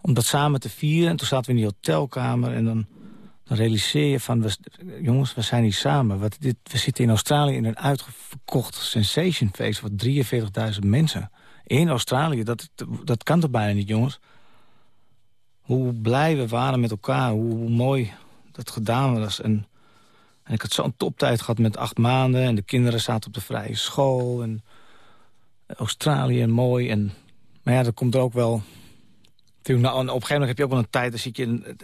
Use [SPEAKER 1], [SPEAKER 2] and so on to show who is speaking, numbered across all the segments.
[SPEAKER 1] om dat samen te vieren. En toen zaten we in die hotelkamer en dan, dan realiseer je van... We, jongens, we zijn hier samen. Wat, dit, we zitten in Australië in een uitverkocht sensation feest... van 43.000 mensen. In Australië, dat, dat kan toch bijna niet, jongens? Hoe blij we waren met elkaar, hoe, mooi dat gedaan was. En, en ik had zo'n toptijd gehad met acht maanden... en de kinderen zaten op de vrije school... en Australië en mooi. En, maar ja, dat komt er ook wel nou, op een gegeven moment heb je ook wel een tijd... dan zit je in,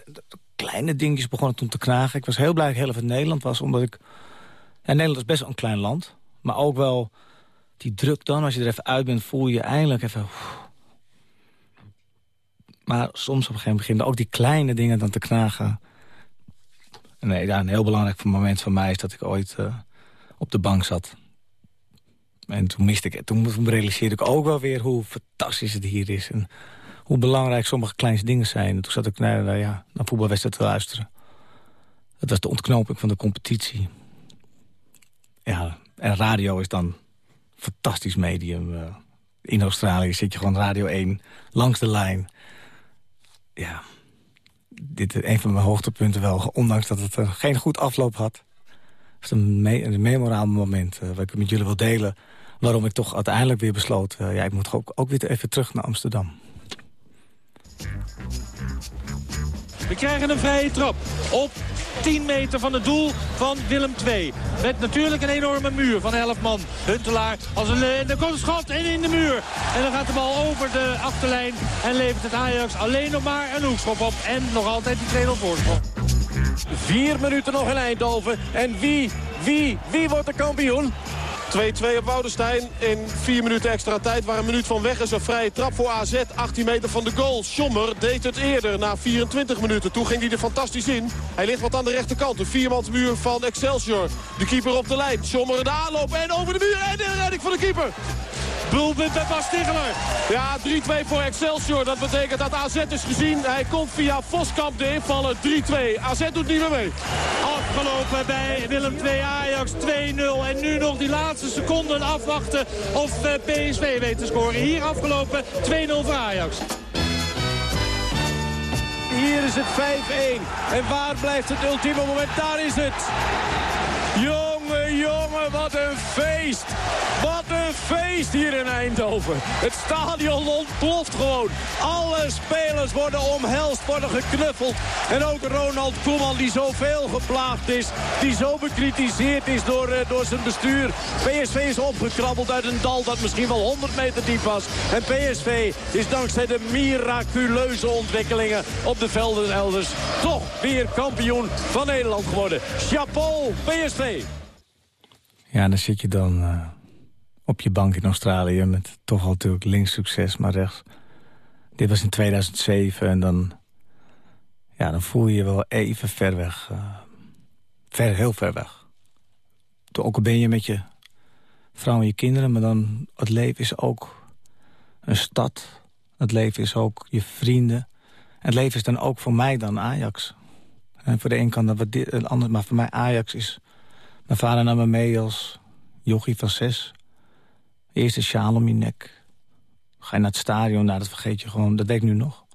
[SPEAKER 1] kleine dingetjes begonnen toen te knagen. Ik was heel blij dat ik heel in Nederland was, omdat ik... Nederland is best wel een klein land. Maar ook wel die druk dan, als je er even uit bent... voel je eindelijk even... Maar soms op een gegeven moment beginnen ook die kleine dingen dan te knagen. Nee, ja, een heel belangrijk moment voor mij is dat ik ooit uh, op de bank zat. En toen miste ik Toen realiseerde ik ook wel weer hoe fantastisch het hier is. En hoe belangrijk sommige kleine dingen zijn. En toen zat ik naar, uh, ja, naar voetbalwedstrijd te luisteren. Dat was de ontknoping van de competitie. Ja, en radio is dan een fantastisch medium. Uh, in Australië zit je gewoon Radio 1 langs de lijn. Ja, dit is een van mijn hoogtepunten wel. Ondanks dat het uh, geen goed afloop had. Het is een, een memorabel moment uh, wat ik met jullie wil delen. Waarom ik toch uiteindelijk weer besloot... ja, ik moet ook, ook weer even terug naar Amsterdam.
[SPEAKER 2] We krijgen een vrije trap op 10 meter van het doel van Willem II. Met natuurlijk een enorme muur van 11 man. Huntelaar als een, en er komt een schot en in de muur. En dan gaat de bal over de achterlijn en levert het Ajax alleen nog maar een hoekschop op. En nog altijd die 2-0 voorsprong.
[SPEAKER 3] Vier minuten nog in Eindhoven. En wie, wie, wie wordt de kampioen? 2-2 op Woudenstein in 4 minuten extra tijd. Waar een minuut van weg is. Een vrije trap voor AZ. 18 meter van de goal. Sommer deed het eerder na 24 minuten. Toen ging hij er fantastisch in. Hij ligt wat aan de rechterkant. De viermansmuur van Excelsior. De keeper op de lijn. Sommer de aanloop en over de muur. En de redding van de keeper.
[SPEAKER 2] Doelpunt bij Bas Stigler.
[SPEAKER 3] Ja, 3-2 voor Excelsior. Dat betekent dat AZ is gezien. Hij komt via Voskamp de invallen. 3-2. AZ doet niet meer mee.
[SPEAKER 2] Afgelopen bij Willem 2 Ajax 2-0. En nu nog die laatste seconden afwachten of eh, PSV weet te scoren. Hier afgelopen 2-0 voor Ajax.
[SPEAKER 3] Hier is het 5-1. En waar blijft het ultieme moment? Daar is het. Wat een feest. Wat een feest hier in Eindhoven. Het stadion ontploft gewoon. Alle spelers worden omhelst, worden geknuffeld. En ook Ronald Koeman, die zoveel geplaagd is. Die zo bekritiseerd is door, uh, door zijn bestuur. PSV is opgekrabbeld uit een dal dat misschien wel 100 meter diep was. En PSV is dankzij de miraculeuze ontwikkelingen op de velden elders... toch weer kampioen van Nederland geworden. Chapeau, PSV.
[SPEAKER 1] Ja, dan zit je dan uh, op je bank in Australië... met toch al natuurlijk links succes, maar rechts. Dit was in 2007 en dan, ja, dan voel je je wel even ver weg. Uh, ver, heel ver weg. Toen ook al ben je met je vrouw en je kinderen... maar dan het leven is ook een stad. Het leven is ook je vrienden. En het leven is dan ook voor mij dan Ajax. En voor de een kan dat wat anders, maar voor mij Ajax is mijn vader nam me mee als jochie van zes. Eerst een sjaal om je nek. Ga je naar het stadion, nou, dat vergeet je gewoon. Dat weet ik nu nog.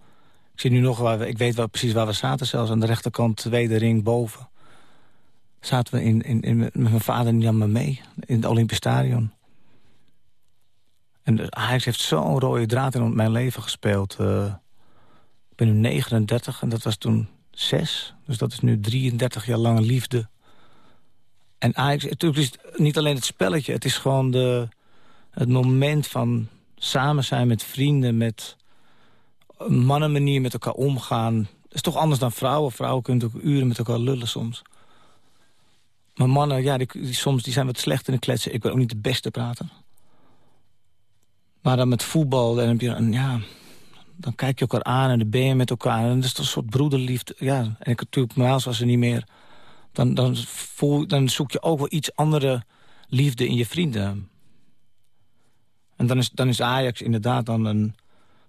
[SPEAKER 1] Ik, zit nu nog waar we, ik weet wel precies waar we zaten zelfs. Aan de rechterkant, tweede ring, boven. Zaten we in, in, in, met mijn vader nam me mee. In het Olympisch Stadion. En Ajax heeft zo'n rode draad in mijn leven gespeeld. Uh, ik ben nu 39 en dat was toen 6. Dus dat is nu 33 jaar lange liefde en Ajax, het is niet alleen het spelletje, het is gewoon de, het moment van samen zijn met vrienden, met mannenmanier met elkaar omgaan. Dat is toch anders dan vrouwen. Vrouwen kunnen ook uren met elkaar lullen soms. Maar mannen, ja, soms die zijn wat slecht in de kletsen. Ik ben ook niet de beste prater. Maar dan met voetbal, dan heb je ja, dan kijk je elkaar aan en dan ben je met elkaar. En dat is toch een soort broederliefde. Ja, en ik natuurlijk, was er niet meer dan, dan, voel, dan zoek je ook wel iets andere liefde in je vrienden. En dan is, dan is Ajax inderdaad dan een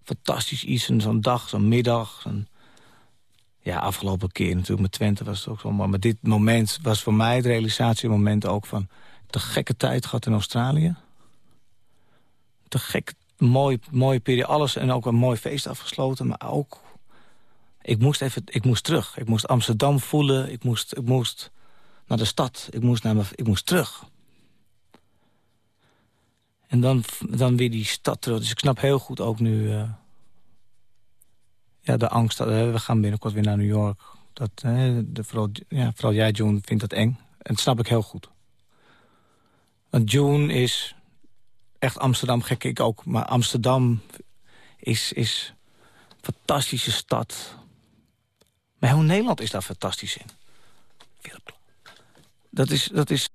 [SPEAKER 1] fantastisch iets. Zo'n dag, zo'n middag. ja, afgelopen keer natuurlijk met Twente was het ook zo. Maar dit moment was voor mij het realisatiemoment ook van... de gekke tijd gehad in Australië. Te gek, mooi, mooie periode. Alles en ook een mooi feest afgesloten. Maar ook Ik moest, even, ik moest terug. Ik moest Amsterdam voelen. Ik moest, ik moest naar de stad. Ik moest, naar ik moest terug. En dan, dan weer die stad terug. Dus ik snap heel goed ook nu... Uh, ja, de angst. Uh, we gaan binnenkort weer naar New York. Dat, uh, de, vooral, ja, vooral jij, June, vindt dat eng. En dat snap ik heel goed. Want June is echt Amsterdam gek ik ook. Maar Amsterdam is, is een fantastische stad. Maar heel Nederland is daar fantastisch in. Dat is, dat is,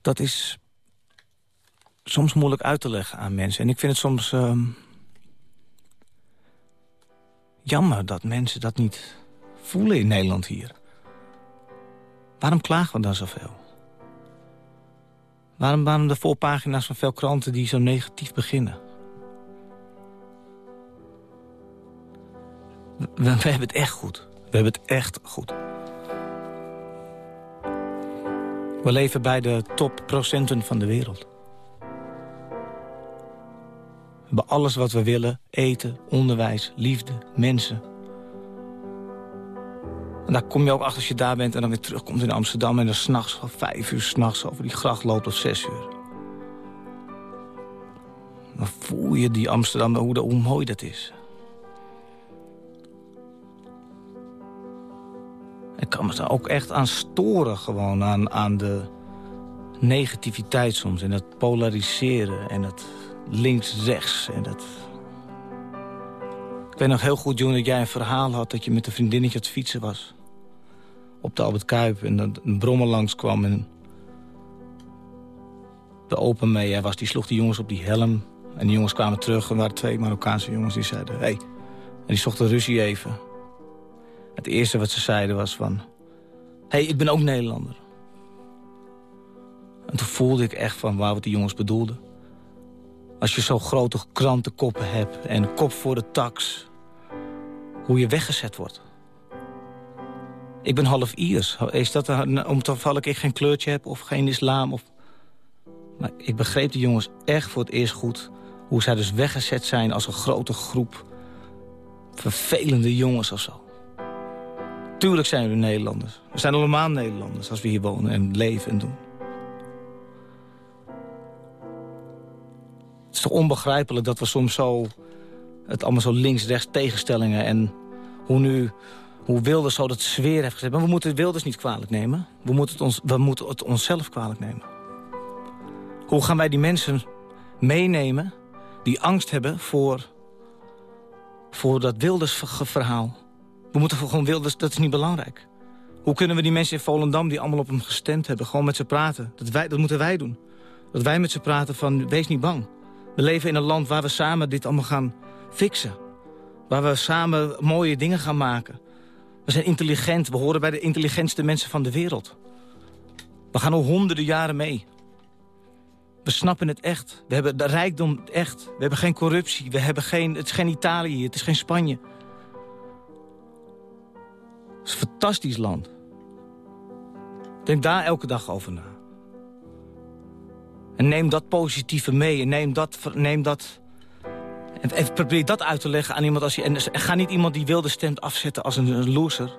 [SPEAKER 1] dat is soms moeilijk uit te leggen aan mensen. En ik vind het soms uh, jammer dat mensen dat niet voelen in Nederland hier. Waarom klagen we dan zoveel? Waarom, waarom de voorpagina's van veel kranten die zo negatief beginnen? We, hebben het echt goed. We hebben het echt goed. We leven bij de topprocenten van de wereld. We hebben alles wat we willen. Eten, onderwijs, liefde, mensen. En daar kom je ook achter als je daar bent en dan weer terugkomt in Amsterdam... en dan s'nachts, vijf uur s'nachts over die gracht loopt of zes uur. Dan voel je die Amsterdam, hoe, hoe mooi dat is. Ik kan me daar ook echt aan storen, gewoon aan, aan de negativiteit soms. En het polariseren en het links-rechts en dat... Ik weet nog heel goed, Joen, dat jij een verhaal had... dat je met een vriendinnetje aan het fietsen was. Op de Albert Kuip. En dat een brommer langskwam en... De open mee was, die sloeg die jongens op die helm. En die jongens kwamen terug en waren twee Marokkaanse jongens die zeiden... Hey. En die zochten ruzie even. Het eerste wat ze zeiden was van... Hey, ik ben ook Nederlander. En toen voelde ik echt van waar wat die jongens bedoelden. Als je zo grote krantenkoppen hebt en kop voor de tax... hoe je weggezet wordt. Ik ben half Iers. Is dat om toevallig ik geen kleurtje heb of geen islam? Of... Maar ik begreep die jongens echt voor het eerst goed... hoe zij dus weggezet zijn als een grote groep... vervelende jongens of zo. Tuurlijk zijn we Nederlanders. We zijn allemaal Nederlanders als we hier wonen en leven en doen. Het is toch onbegrijpelijk dat we soms zo... het allemaal zo links-rechts tegenstellingen... en hoe nu hoe Wilders zo dat sfeer heeft gezet. Maar we moeten Wilders niet kwalijk nemen. We moeten het, ons, we moeten het onszelf kwalijk nemen. Hoe gaan wij die mensen meenemen die angst hebben voor, voor dat Wilders-verhaal? We moeten gewoon Wilders, dat is niet belangrijk. Hoe kunnen we die mensen in Volendam die allemaal op hem gestemd hebben... gewoon met ze praten? Dat, wij, dat moeten wij doen. Dat wij met ze praten van, wees niet bang. We leven in een land waar we samen dit allemaal gaan fixen. Waar we samen mooie dingen gaan maken. We zijn intelligent, we horen bij de intelligentste mensen van de wereld. We gaan al honderden jaren mee. We snappen het echt. We hebben de rijkdom echt. We hebben geen corruptie. We hebben geen, het is geen Italië, het is geen Spanje. Is een fantastisch land. Denk daar elke dag over na. En neem dat positieve mee. En neem dat... Neem dat en, probeer dat uit te leggen aan iemand. Als je, en, ga niet iemand die wilde stemt afzetten als een, een loser.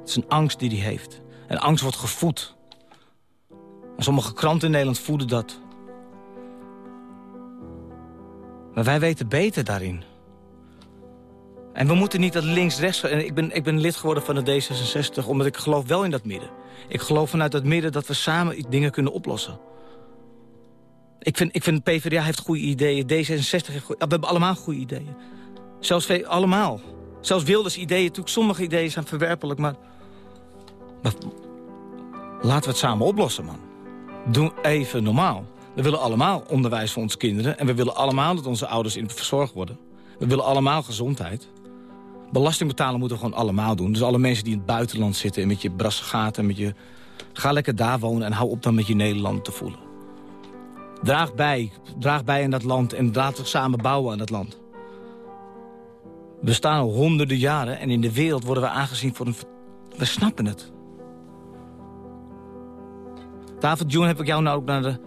[SPEAKER 1] Het is een angst die hij heeft. En angst wordt gevoed. Sommige kranten in Nederland voeden dat. Maar wij weten beter daarin. En we moeten niet dat links-rechts... Ik ben, ik ben lid geworden van de D66, omdat ik geloof wel in dat midden. Ik geloof vanuit dat midden dat we samen dingen kunnen oplossen. Ik vind, ik vind PvdA heeft goede ideeën, D66 heeft goede, We hebben allemaal goede ideeën. Zelfs allemaal. Zelfs Wilders ideeën, natuurlijk sommige ideeën zijn verwerpelijk, maar... maar laten we het samen oplossen, man. Doe even normaal. We willen allemaal onderwijs voor onze kinderen... en we willen allemaal dat onze ouders in verzorgd worden. We willen allemaal gezondheid. Belasting betalen moeten we gewoon allemaal doen. Dus alle mensen die in het buitenland zitten... en met je brasse gaten, met je... ga lekker daar wonen en hou op dan met je Nederland te voelen. Draag bij, draag bij aan dat land en laten we samen bouwen aan dat land. We staan al honderden jaren en in de wereld worden we aangezien voor een... We snappen het. David June heb ik jou nou ook naar de,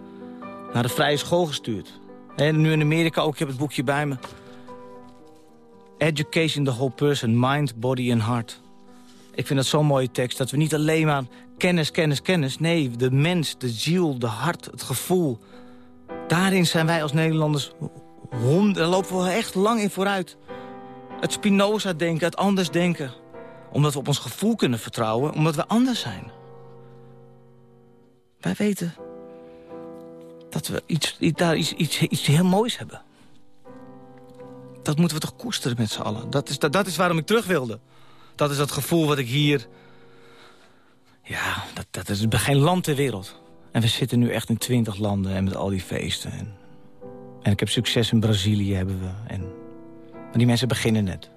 [SPEAKER 1] naar de vrije school gestuurd. En nu in Amerika ook, ik heb het boekje bij me. Education the whole person, mind, body and heart. Ik vind dat zo'n mooie tekst, dat we niet alleen maar kennis, kennis, kennis... nee, de mens, de ziel, de hart, het gevoel... daarin zijn wij als Nederlanders... daar lopen we echt lang in vooruit. Het Spinoza-denken, het anders denken. Omdat we op ons gevoel kunnen vertrouwen, omdat we anders zijn. Wij weten dat we iets, daar iets, iets, iets heel moois hebben. Dat moeten we toch koesteren met z'n allen. Dat is, dat, dat is waarom ik terug wilde. Dat is dat gevoel wat ik hier... Ja, dat, dat is bij geen land ter wereld. En we zitten nu echt in twintig landen en met al die feesten. En, en ik heb succes in Brazilië, hebben we. En, maar die mensen beginnen net.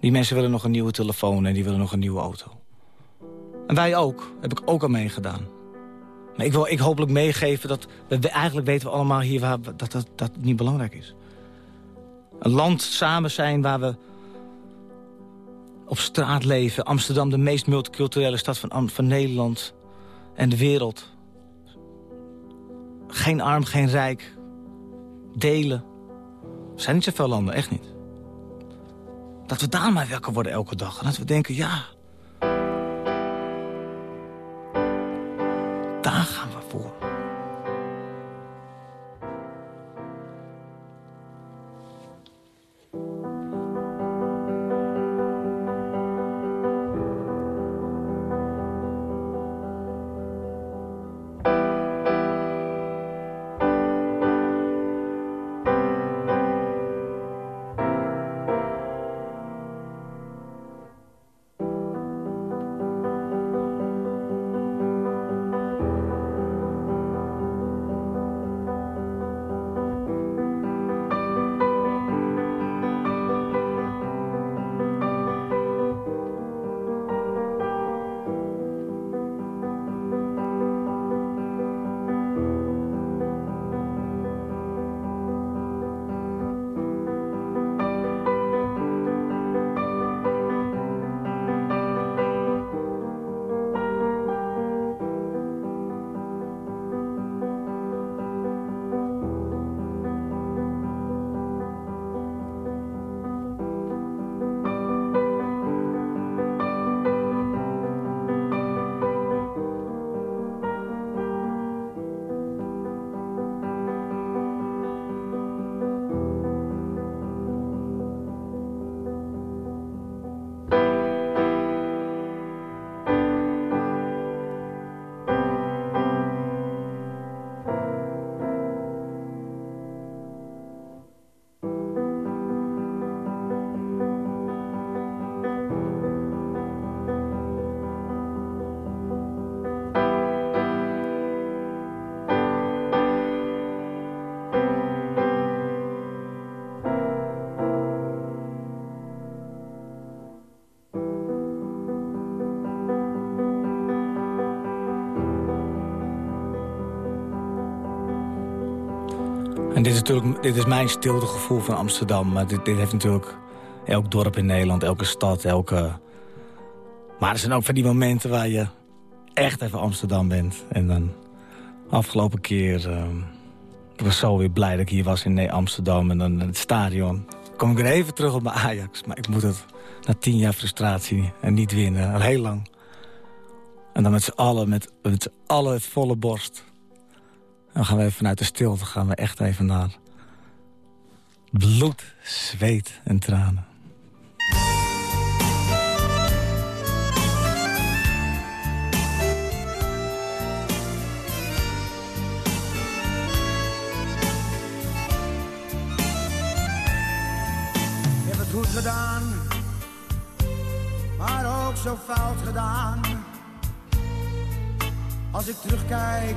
[SPEAKER 1] Die mensen willen nog een nieuwe telefoon en die willen nog een nieuwe auto. En wij ook. Heb ik ook al meegedaan. Maar ik wil ik hopelijk meegeven dat... We, eigenlijk weten we allemaal hier waar, dat, dat dat niet belangrijk is. Een land samen zijn waar we op straat leven. Amsterdam, de meest multiculturele stad van, van Nederland en de wereld. Geen arm, geen rijk. Delen. Er zijn niet zoveel landen, echt niet. Dat we daar maar wakker worden elke dag. En dat we denken, ja... Daar gaan we En dit is natuurlijk dit is mijn stilde gevoel van Amsterdam. Maar dit, heeft natuurlijk elk dorp in Nederland, elke stad, elke... Maar er zijn ook van die momenten waar je echt even Amsterdam bent. En dan afgelopen keer... Uh, ik was zo weer blij dat ik hier was in Amsterdam en dan het stadion. kom ik weer even terug op mijn Ajax. Maar ik moet het na tien jaar frustratie en niet winnen. Al heel lang. En dan met z'n allen, met, met z'n allen volle borst. Dan gaan we even vanuit de stilte gaan we echt even naar bloed, zweet en tranen.
[SPEAKER 4] Ik heb het goed gedaan, maar ook zo fout gedaan. Als ik terugkijk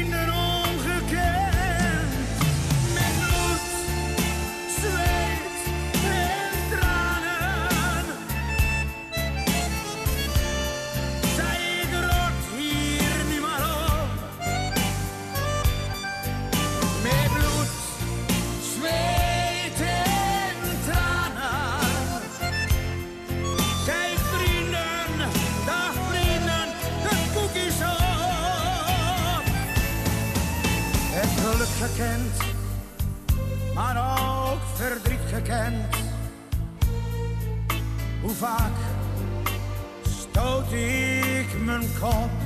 [SPEAKER 4] ik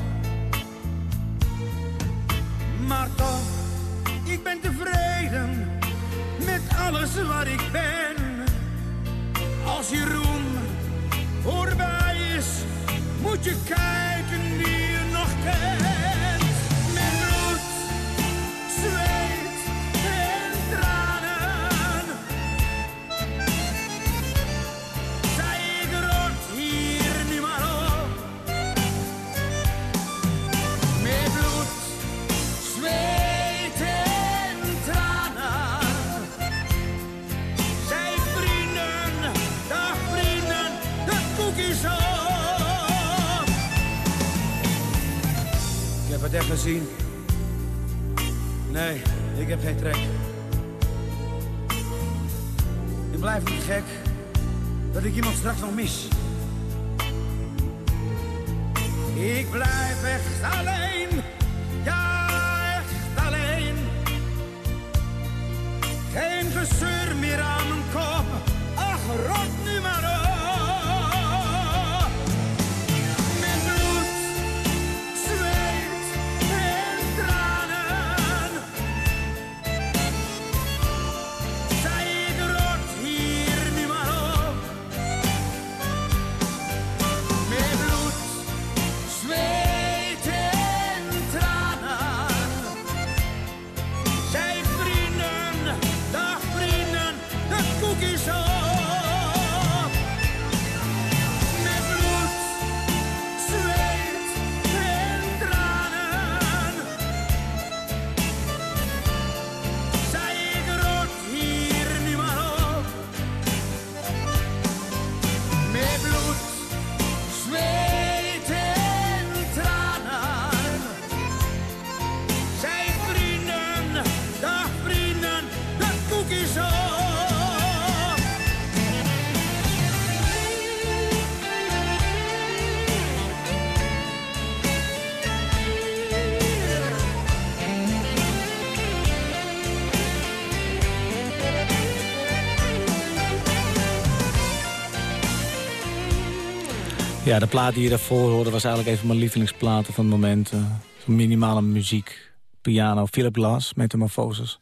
[SPEAKER 4] Ja, de
[SPEAKER 1] plaat die je daarvoor hoorde was eigenlijk een van mijn lievelingsplaten van het moment. eh, minimale muziek, piano, Philip Glass, Metamorphosis.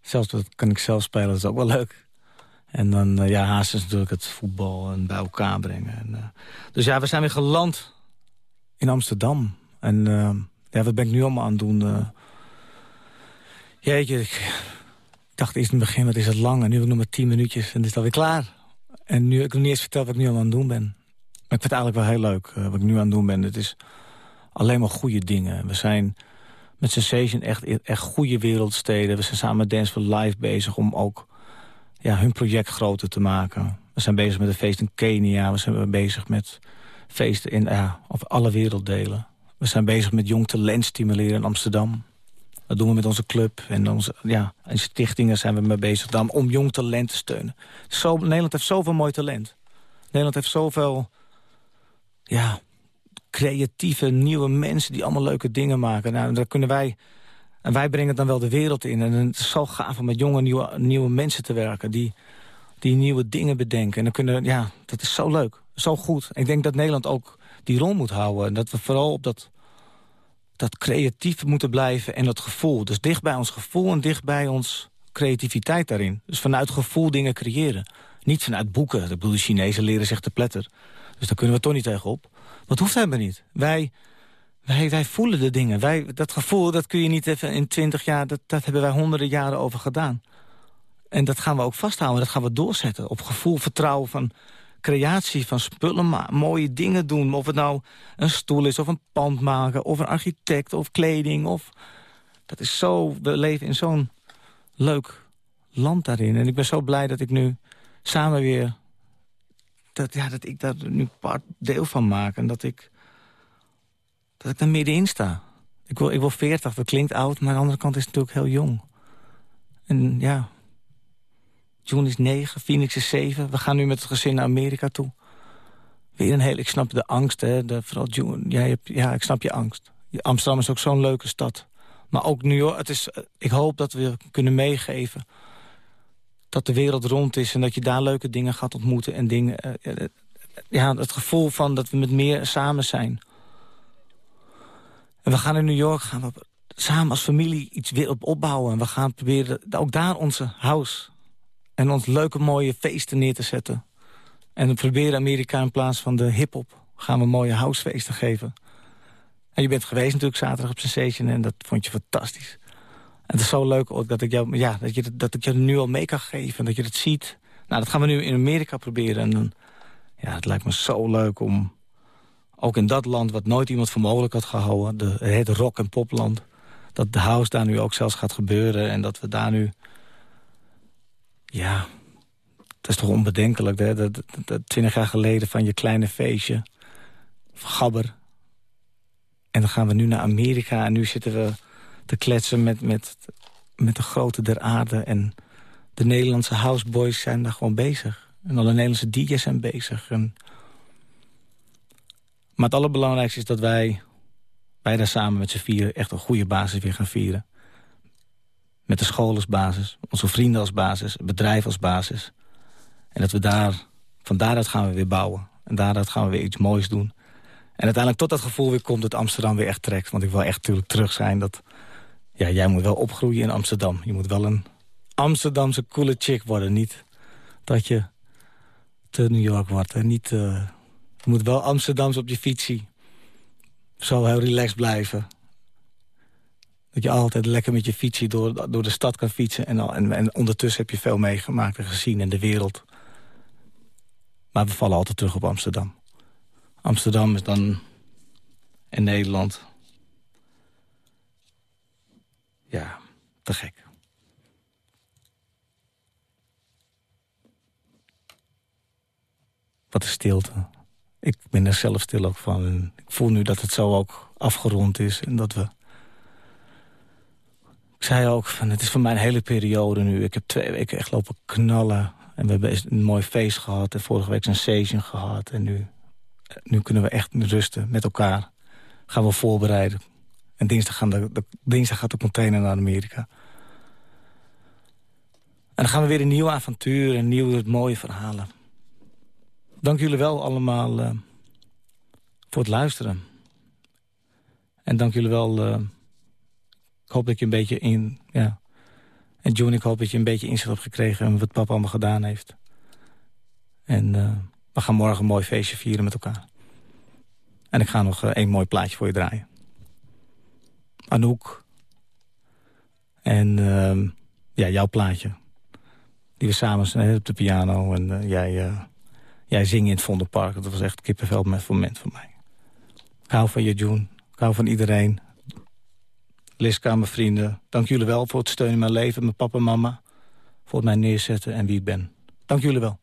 [SPEAKER 1] Zelfs dat kan ik zelf spelen, dat is ook wel leuk. En dan, eh, ja, haast natuurlijk het voetbal en bij elkaar brengen. En, eh, dus ja, we zijn weer geland in Amsterdam. En ja, wat ben ik nu allemaal aan het doen? jeetje, ik dacht eerst in het begin, wat is het lang? En nu heb ik nog maar tien minuutjes en het is alweer klaar. En nu heb ik nog niet eens verteld wat ik nu al aan het doen ben. Ik vind het eigenlijk wel heel leuk eh, wat ik nu aan het doen ben. Het is alleen maar goede dingen. We zijn met Sensation echt, echt goede wereldsteden. We zijn samen met Dance for Life bezig om ook ja, hun project groter te maken. We zijn bezig met een feest in Kenia. We zijn bezig met feesten in ja, op alle werelddelen. We zijn bezig met jong talent stimuleren in Amsterdam. Dat doen we met onze club en onze ja, en stichtingen zijn we mee bezig dan om jong talent te steunen. Zo, Nederland heeft zoveel mooi talent. Nederland heeft zoveel ja, creatieve, nieuwe mensen die allemaal leuke dingen maken. Nou, daar kunnen wij, en wij brengen dan wel de wereld in. En het is zo gaaf om met jonge, nieuwe, nieuwe mensen te werken die, die nieuwe dingen bedenken. En dan kunnen, ja, dat is zo leuk, zo goed. Ik denk dat Nederland ook die rol moet houden. En dat we vooral op dat, dat creatief moeten blijven en dat gevoel. Dus dicht bij ons gevoel en dicht bij ons creativiteit daarin. Dus vanuit gevoel dingen creëren. Niet vanuit boeken. Ik bedoel, de Chinezen leren zich te pletter. Dus daar kunnen we toch niet tegenop. Dat hoeft helemaal niet. Wij, wij, wij voelen de dingen. Wij, dat gevoel, dat kun je niet even in twintig jaar... Dat, dat hebben wij honderden jaren over gedaan. En dat gaan we ook vasthouden. Dat gaan we doorzetten. Op gevoel, vertrouwen van creatie, van spullen. Mooie dingen doen. Of het nou een stoel is, of een pand maken... of een architect, of kleding. Of... Dat is zo... We leven in zo'n leuk land daarin. En ik ben zo blij dat ik nu samen weer... Dat, ja, dat ik daar nu part deel van maak. En dat ik, dat ik daar middenin sta. Ik wil, ik wil 40, dat klinkt oud, maar aan de andere kant is het natuurlijk heel jong. En ja, June is 9, Phoenix is 7. We gaan nu met het gezin naar Amerika toe. Weer een heel, ik snap de angst, hè. De, vooral June, jij hebt, ja, ik snap je angst. Amsterdam is ook zo'n leuke stad. Maar ook York, het is, ik hoop dat we kunnen meegeven dat de wereld rond is en dat je daar leuke dingen gaat ontmoeten en dingen. Eh, eh, ja, het gevoel van dat we met meer samen zijn. En we gaan in New York gaan we samen als familie iets weer op opbouwen. En we gaan proberen ook daar onze house en ons leuke mooie feesten neer te zetten. En we proberen Amerika in plaats van de hip-hop gaan we mooie housefeesten geven. En je bent geweest natuurlijk zaterdag op Sensation en dat vond je fantastisch. Het is zo leuk ook dat ik jou, ja, dat, je, dat ik je nu al mee kan geven. Dat je het ziet. Nou, dat gaan we nu in Amerika proberen. En dan, ja, het lijkt me zo leuk om ook in dat land... wat nooit iemand voor mogelijk had gehouden... De, het rock- en popland... dat de house daar nu ook zelfs gaat gebeuren... en dat we daar nu... Ja, dat is toch onbedenkelijk, hè? Dat, dat, twintig jaar geleden van je kleine feestje... Gabber. En dan gaan we nu naar Amerika en nu zitten we te kletsen met, met, met de grote der aarde. En de Nederlandse houseboys zijn daar gewoon bezig. En alle Nederlandse DJ's zijn bezig. En... Maar het allerbelangrijkste is dat wij, wij daar samen met z'n vieren... echt een goede basis weer gaan vieren. Met de school als basis, onze vrienden als basis, het bedrijf als basis. En dat we daar, van daaruit gaan we weer bouwen. En daaruit gaan we weer iets moois doen. En uiteindelijk tot dat gevoel weer komt dat Amsterdam weer echt trekt. Want ik wil echt natuurlijk terug zijn dat ja, jij moet wel opgroeien in Amsterdam. Je moet wel een Amsterdamse coole chick worden. Niet dat je te New York wordt. En niet, uh, je moet wel Amsterdams op je fietsie. Zo heel relaxed blijven. Dat je altijd lekker met je fietsie door, door de stad kan fietsen. En, en, en ondertussen heb je veel meegemaakt en gezien in de wereld. Maar we vallen altijd terug op Amsterdam. Amsterdam is dan in Nederland ja, te gek. Wat een stilte. Ik ben er zelf stil ook van. ik voel nu dat het zo ook afgerond is. En dat we... Ik zei ook, van, het is voor mij een hele periode nu. Ik heb twee weken echt lopen knallen. En we hebben een mooi feest gehad. En vorige week een session gehad. En nu, nu kunnen we echt rusten met elkaar. Gaan we voorbereiden. En dinsdag, gaan de, dinsdag gaat de container naar Amerika. En dan gaan we weer een nieuw avontuur en nieuwe mooie verhalen. Dank jullie wel allemaal uh, voor het luisteren. En dank jullie wel. Uh, ik hoop dat je een beetje in... Ja. En John, ik hoop dat je een beetje inzicht hebt gekregen... in wat papa allemaal gedaan heeft. En uh, we gaan morgen een mooi feestje vieren met elkaar. En ik ga nog één mooi plaatje voor je draaien. Anouk. En uh, ja, jouw plaatje. Die we samen zijn op de piano. En uh, jij, uh, jij zingen in het Vondelpark. Dat was echt kippenvel met moment voor mij. Ik hou van je, June. Ik hou van iedereen. Liska, mijn vrienden. Dank jullie wel voor het steunen in mijn leven. Mijn papa en mama. Voor het mij neerzetten en wie ik ben. Dank jullie wel.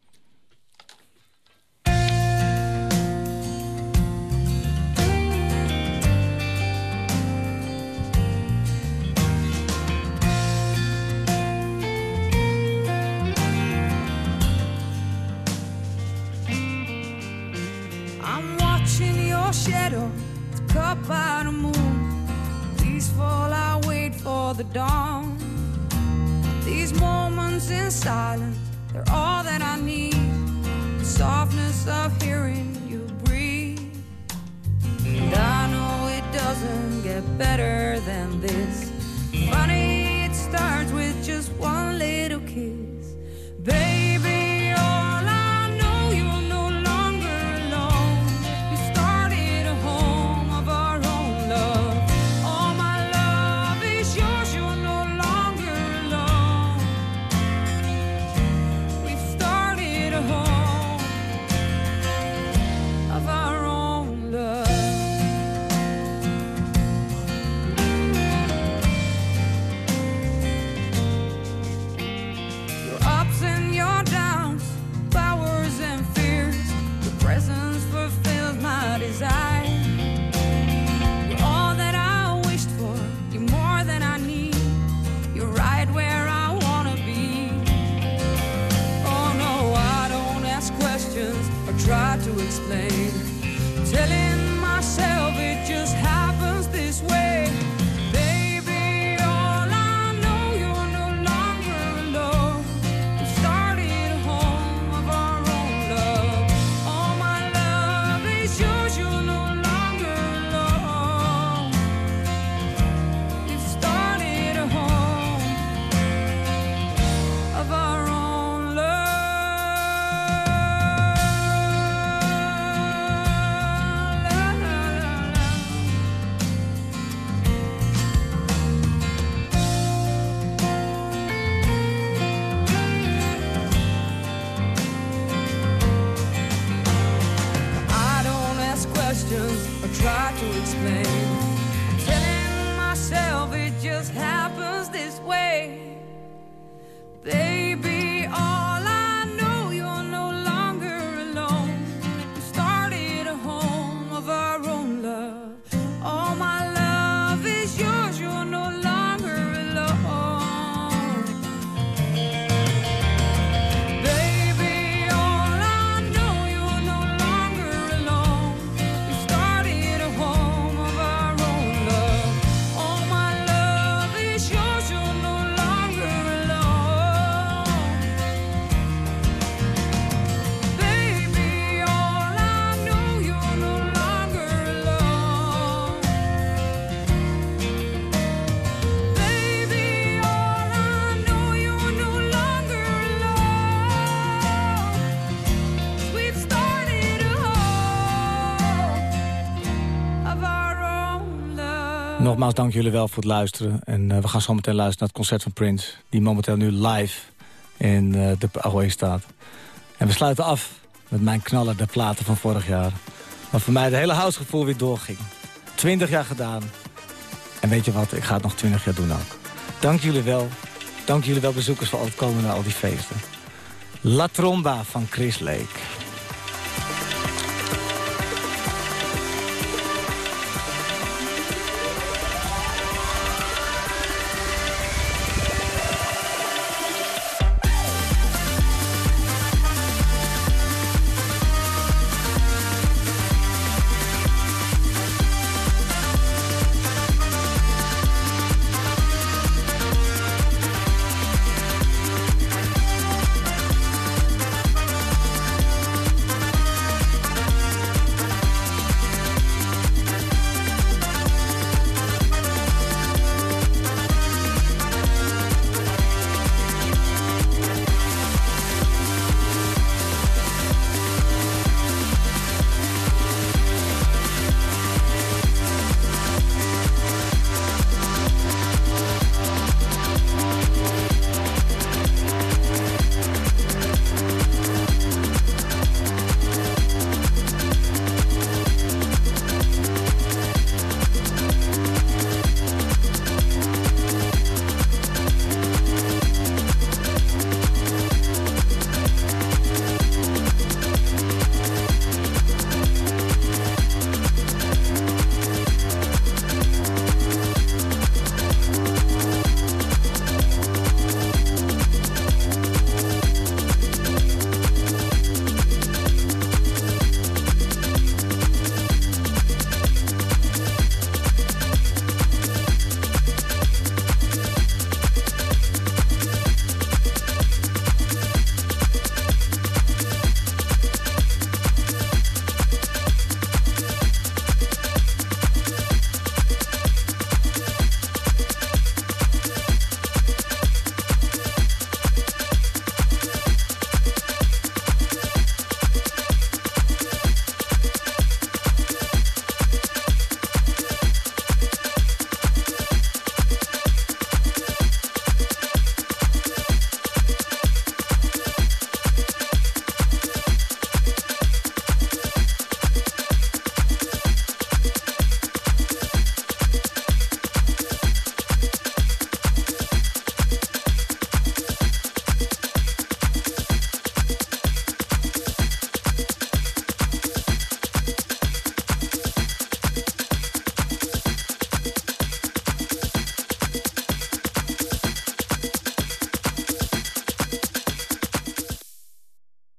[SPEAKER 5] By the moon. Peaceful, I wait for the dawn. These moments in silence, they're all that I need. The softness of hearing you breathe. And I know it doesn't get better than this. Funny, it starts with just one little kiss. Baby.
[SPEAKER 1] Nogmaals, dank jullie wel voor het luisteren. En uh, we gaan zo meteen luisteren naar het concert van Prince... die momenteel nu live in uh, de Ahoy staat. En we sluiten af met mijn knaller de platen van vorig jaar. Wat voor mij het hele housegevoel weer doorging. Twintig jaar gedaan. En weet je wat, ik ga het nog twintig jaar doen ook. Dank jullie wel. Dank jullie wel bezoekers voor al het komen naar al die feesten. La Tromba van Chris Lake.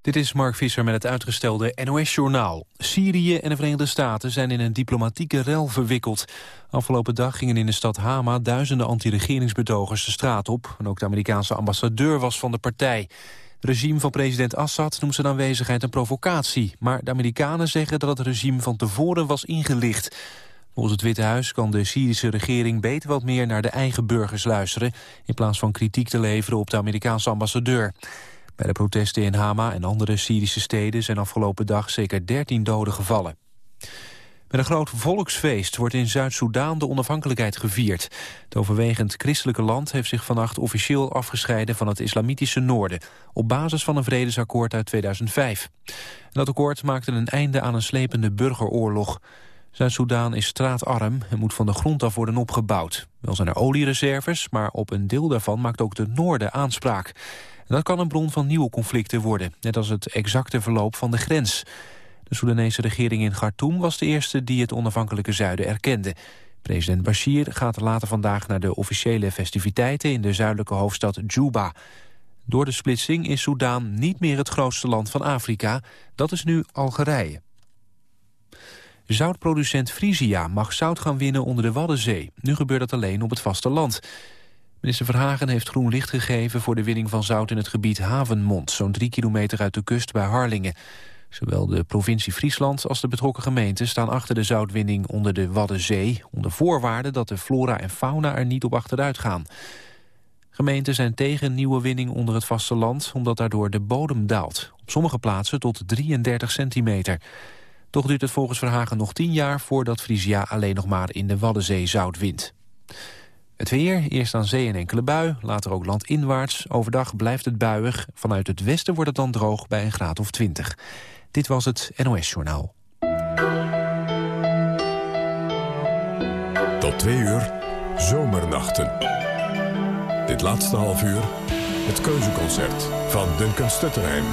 [SPEAKER 6] Dit is Mark Visser met het uitgestelde NOS-journaal. Syrië en de Verenigde Staten zijn in een diplomatieke rel verwikkeld. Afgelopen dag gingen in de stad Hama duizenden anti-regeringsbetogers de straat op. En ook de Amerikaanse ambassadeur was van de partij. Het regime van president Assad noemt zijn aanwezigheid een provocatie. Maar de Amerikanen zeggen dat het regime van tevoren was ingelicht. Volgens het Witte Huis kan de Syrische regering beter wat meer naar de eigen burgers luisteren... in plaats van kritiek te leveren op de Amerikaanse ambassadeur. Bij de protesten in Hama en andere Syrische steden zijn afgelopen dag zeker 13 doden gevallen. Met een groot volksfeest wordt in Zuid-Soedan de onafhankelijkheid gevierd. Het overwegend christelijke land heeft zich vannacht officieel afgescheiden van het islamitische noorden, op basis van een vredesakkoord uit 2005. dat akkoord maakte een einde aan een slepende burgeroorlog. Zuid-Soedan is straatarm en moet van de grond af worden opgebouwd. Wel zijn er oliereserves, maar op een deel daarvan maakt ook de noorden aanspraak. Dat kan een bron van nieuwe conflicten worden, net als het exacte verloop van de grens. De Soedanese regering in Khartoum was de eerste die het onafhankelijke zuiden erkende. President Bashir gaat later vandaag naar de officiële festiviteiten in de zuidelijke hoofdstad Juba. Door de splitsing is Soedan niet meer het grootste land van Afrika, dat is nu Algerije. Zoutproducent Frisia mag zout gaan winnen onder de Waddenzee. Nu gebeurt dat alleen op het vasteland. Minister Verhagen heeft groen licht gegeven voor de winning van zout in het gebied Havenmond, zo'n drie kilometer uit de kust bij Harlingen. Zowel de provincie Friesland als de betrokken gemeenten staan achter de zoutwinning onder de Waddenzee, onder voorwaarde dat de flora en fauna er niet op achteruit gaan. Gemeenten zijn tegen nieuwe winning onder het vasteland, omdat daardoor de bodem daalt. Op sommige plaatsen tot 33 centimeter. Toch duurt het volgens Verhagen nog tien jaar voordat Frisia alleen nog maar in de Waddenzee zout wint. Het weer, eerst aan zee en enkele bui, later ook landinwaarts. Overdag blijft het buiig. Vanuit het westen wordt het dan droog bij een graad of 20. Dit was het NOS Journaal.
[SPEAKER 7] Tot twee uur, zomernachten. Dit laatste half uur, het keuzeconcert van Duncan Stutterheim.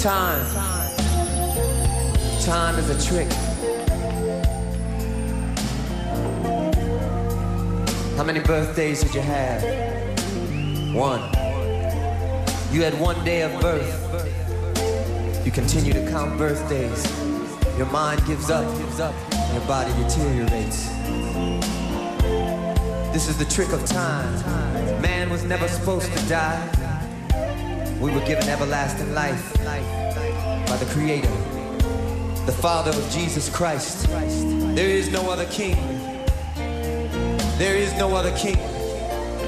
[SPEAKER 8] Time. Time is a trick. How many birthdays did you have? One. You had one day of birth. You continue to count birthdays. Your mind gives up, gives up, your body deteriorates. This is the trick of time. Man was never supposed to die. We were given everlasting life by the Creator, the Father of Jesus Christ. There is no other King. There is no other King.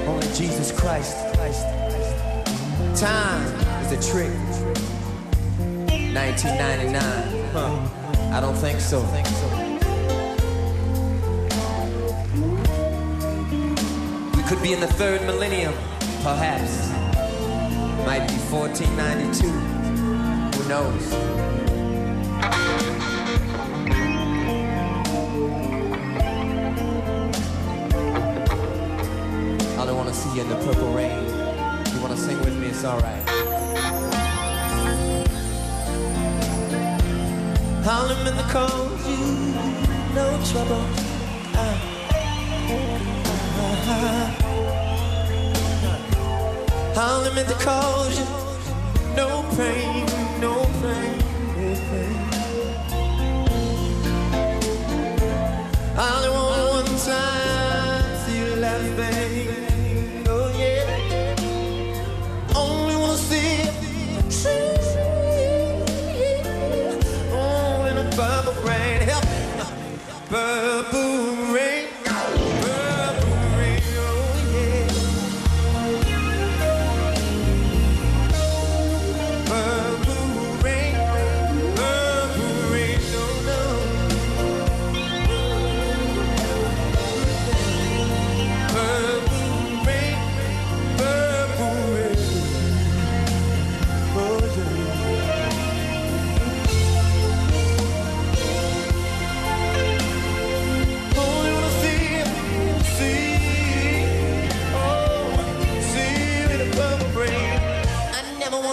[SPEAKER 8] Only Jesus Christ. Time is a trick. 1999. Huh. I don't think so. We could be in the third millennium, perhaps. Might be 1492 knows. I don't wanna see you in the purple rain. You wanna sing with me, it's alright. Harlem in the cold, you no trouble. Uh, him Harlem in the cold, you no pain.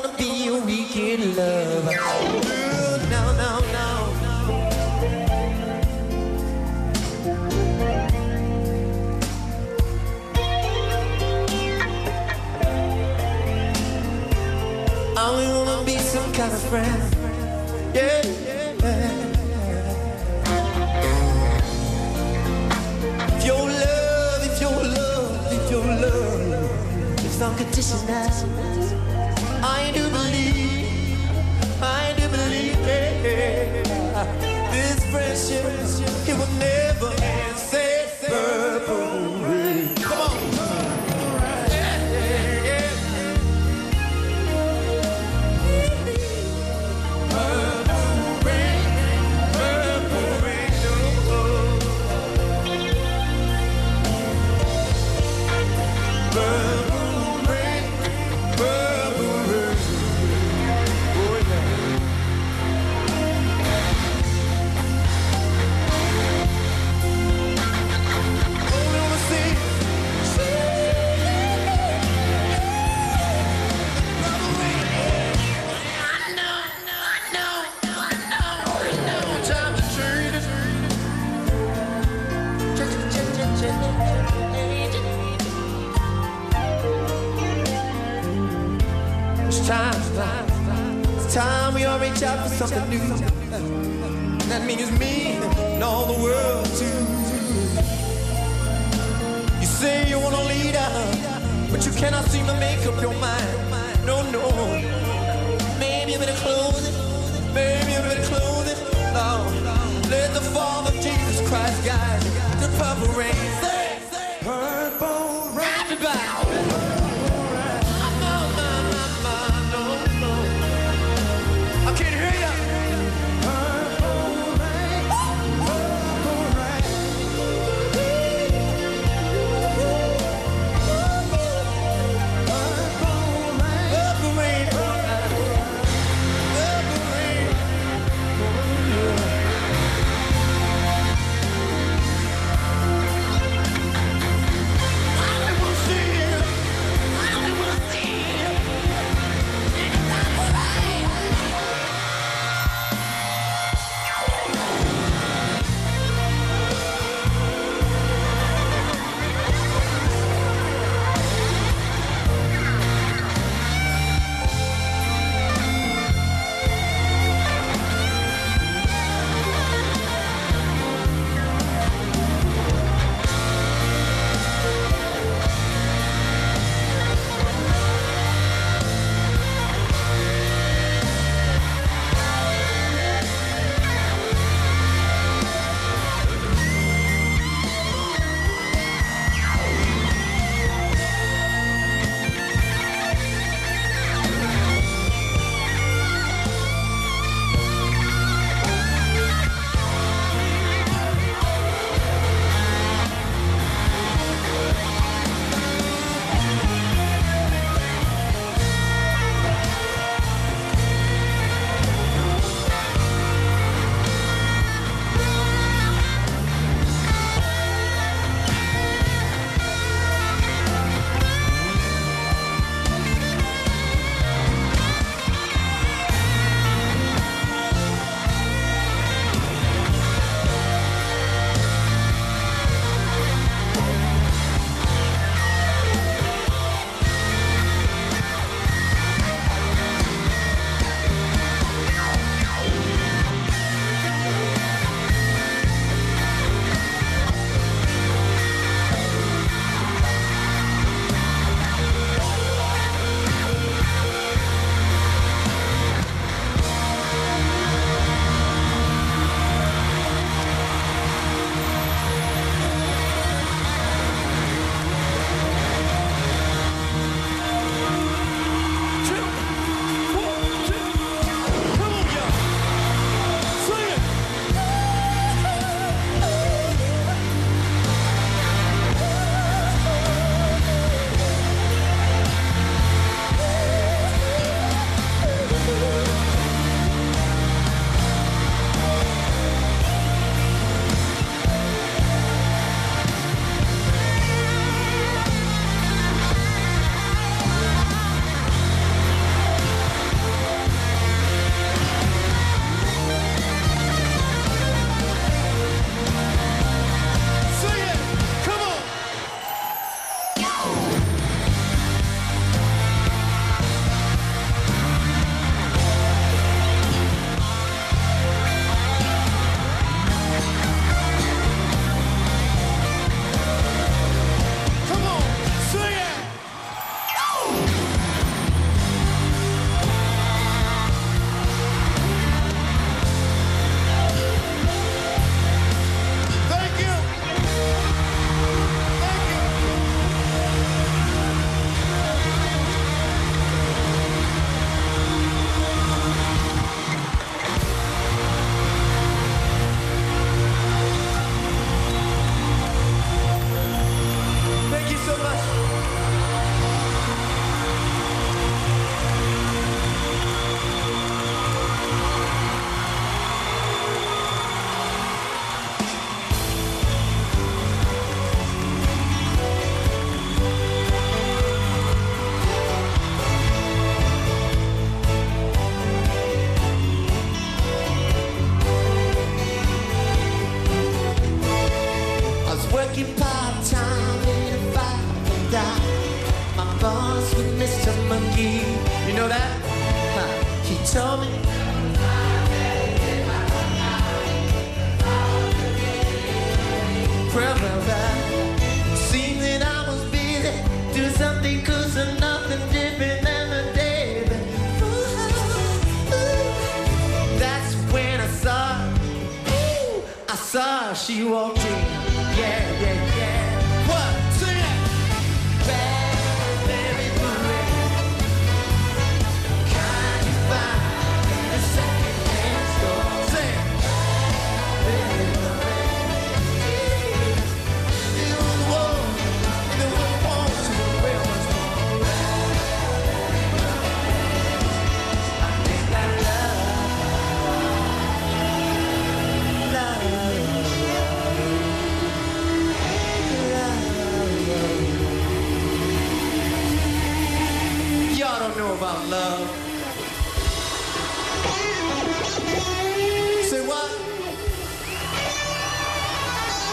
[SPEAKER 8] wanna be a weekend lover. Ooh, no, no, no. I only wanna be some kind of friend. Yeah. If your love, if your love, if your love, it's unconditional. something new. That means me and all the world too. You say you wanna lead her, but you cannot seem to make up your mind. No, no. Maybe a bit of clothing, maybe a bit of clothing. No, let the fall. Know about love. Say what?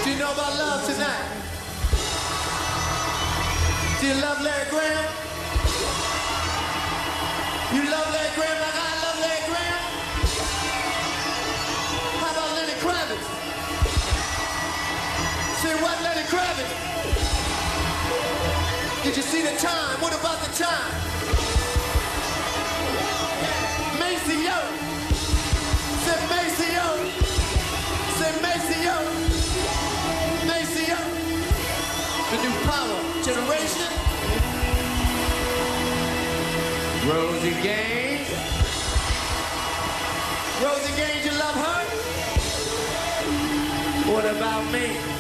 [SPEAKER 8] Do you know about love tonight? Do you love Larry Graham? You love Larry Graham like I love Larry Graham? How about Lenny Kravitz? Say what, Lenny Kravitz? Did you see the time? What about the time? The new power generation. Rosie Gaines. Rosie Gaines, you love her? What about me?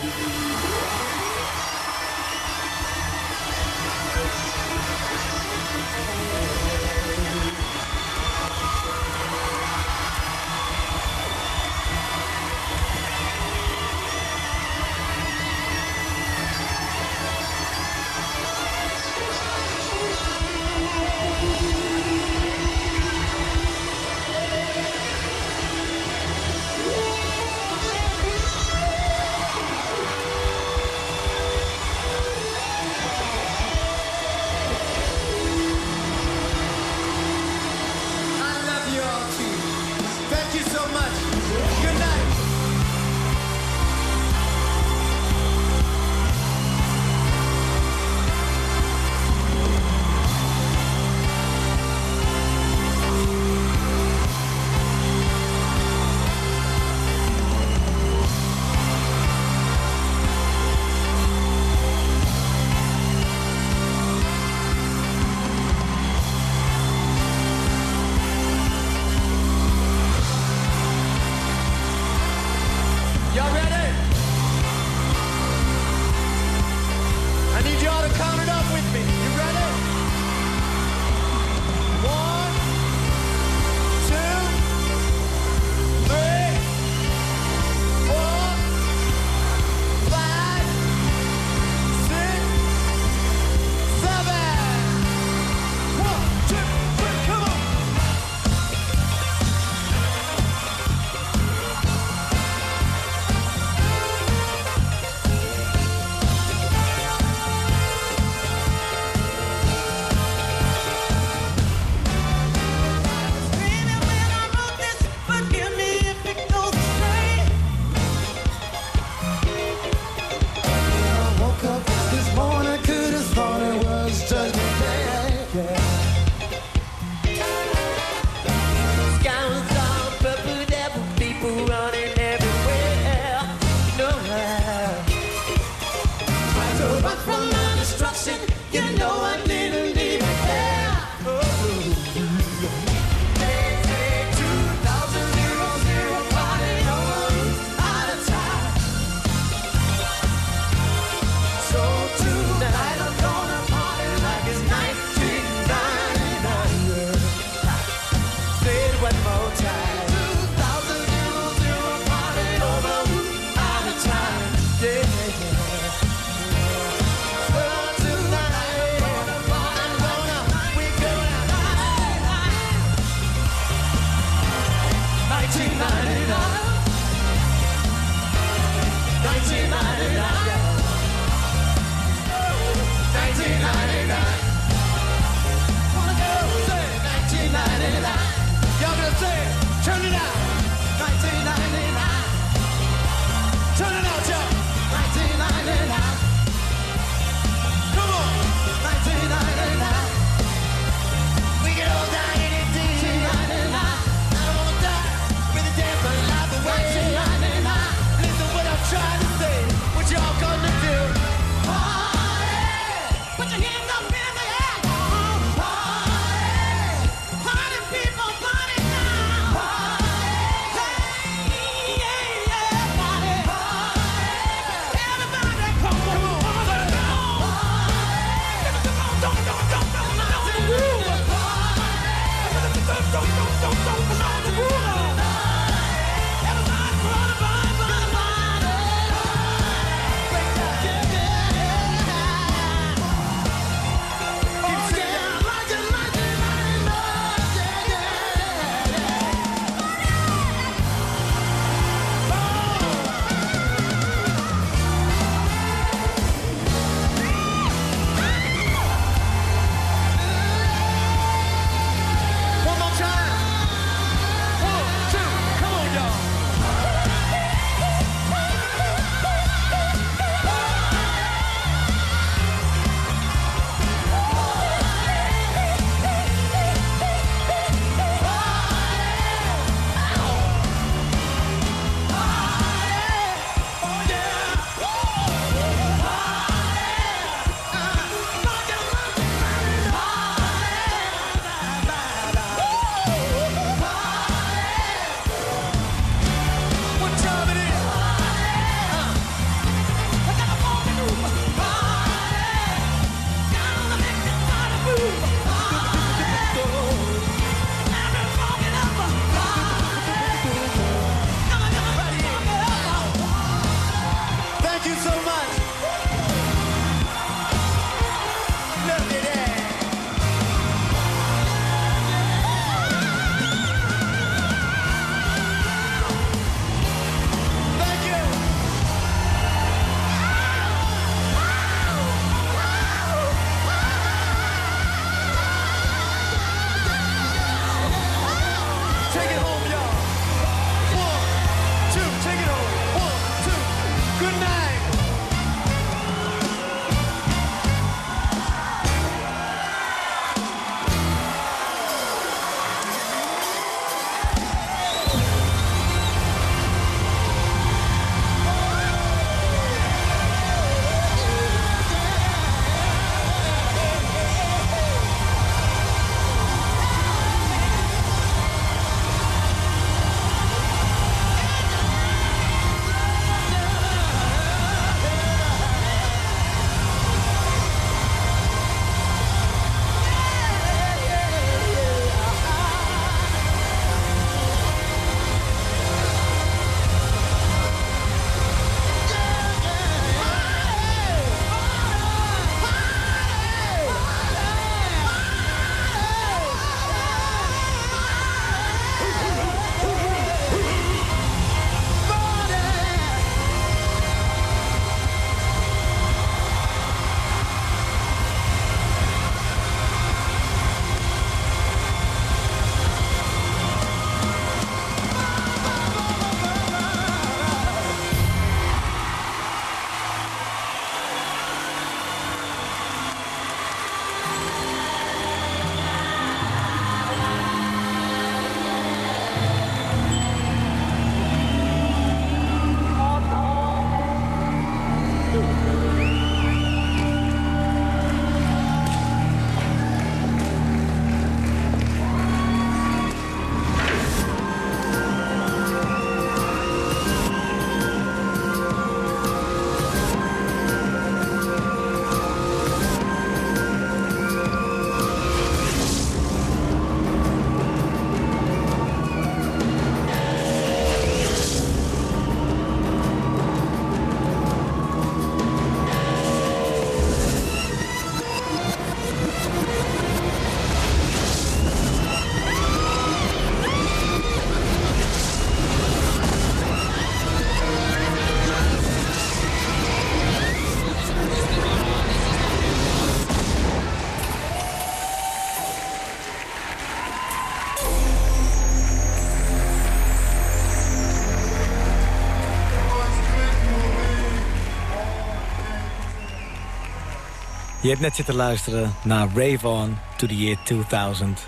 [SPEAKER 1] Je hebt net zitten luisteren naar Rave On to the Year 2000.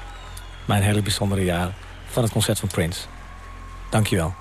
[SPEAKER 1] Mijn hele bijzondere jaar van het concert van Prince. Dankjewel.